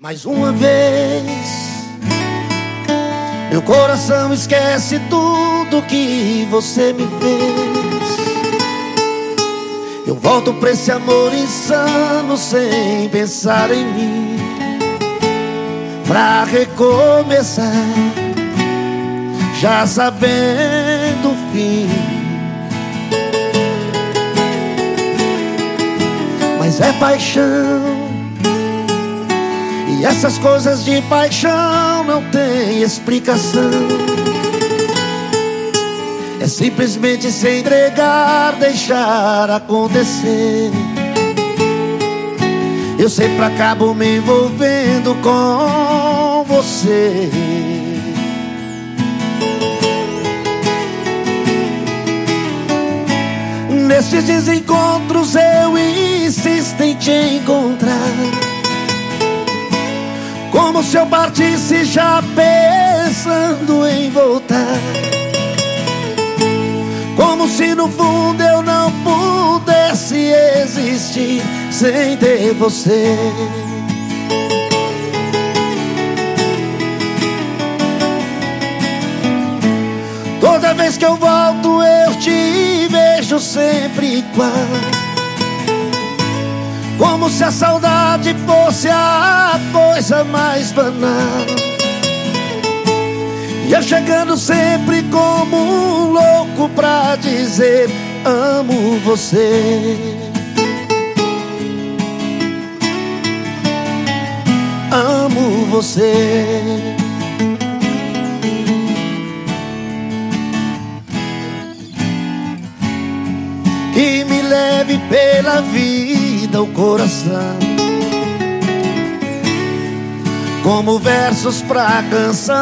Mais uma vez, meu coração esquece tudo que você me fez. Eu volto pra esse amor insano sem pensar em mim. Pra recomeçar, já sabendo o fim. Mas é paixão e essas coisas de paixão não tem explicação. É simplesmente se entregar, deixar acontecer. Eu sempre acabo me envolvendo com você. Nesses desencontros eu insisto em te encontrar. Como se eu partisse já pensando em voltar. Como se no fundo eu não pudesse existir sem ter você. Toda vez que eu volto eu te vejo sempre igual. Como se a saudade fosse a coisa mais banal. E eu chegando sempre como um louco pra dizer Amo você. Amo você. Que me leve pela vida o coração Como versos pra canção.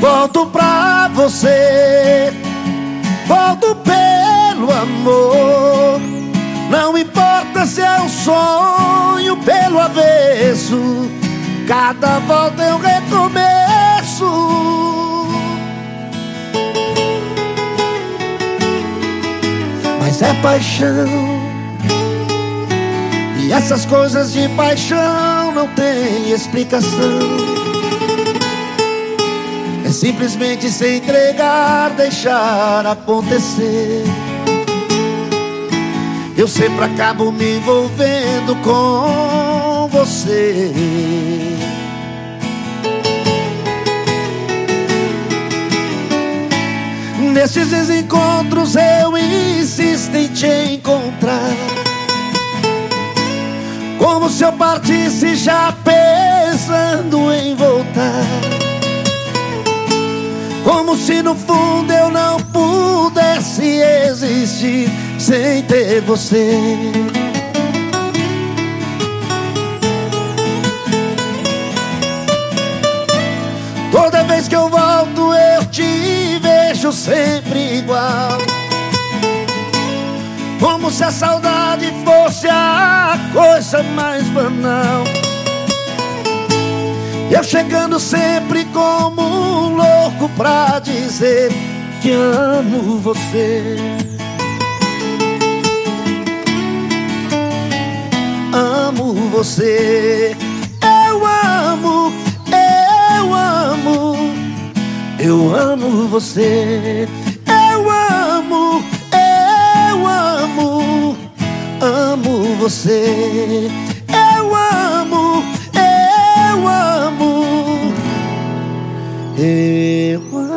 Volto pra você Volto pelo amor. Não importa se é um sonho pelo avesso Cada volta eu recomeço. É paixão. Essas coisas de paixão não tem explicação. É simplesmente se entregar, deixar acontecer. Eu sempre acabo me envolvendo com você. Nesses encontros eu insisto em te encontrar Como se eu partisse já pensando em voltar. Como se no fundo eu não pudesse existir sem ter você. Toda vez que eu volto eu te vejo sempre igual. Como se a saudade fosse a coisa mais banal. Eu chegando sempre como um louco pra dizer que amo você. Amo você. Eu amo você, eu você, eu amo, eu amo, eu amo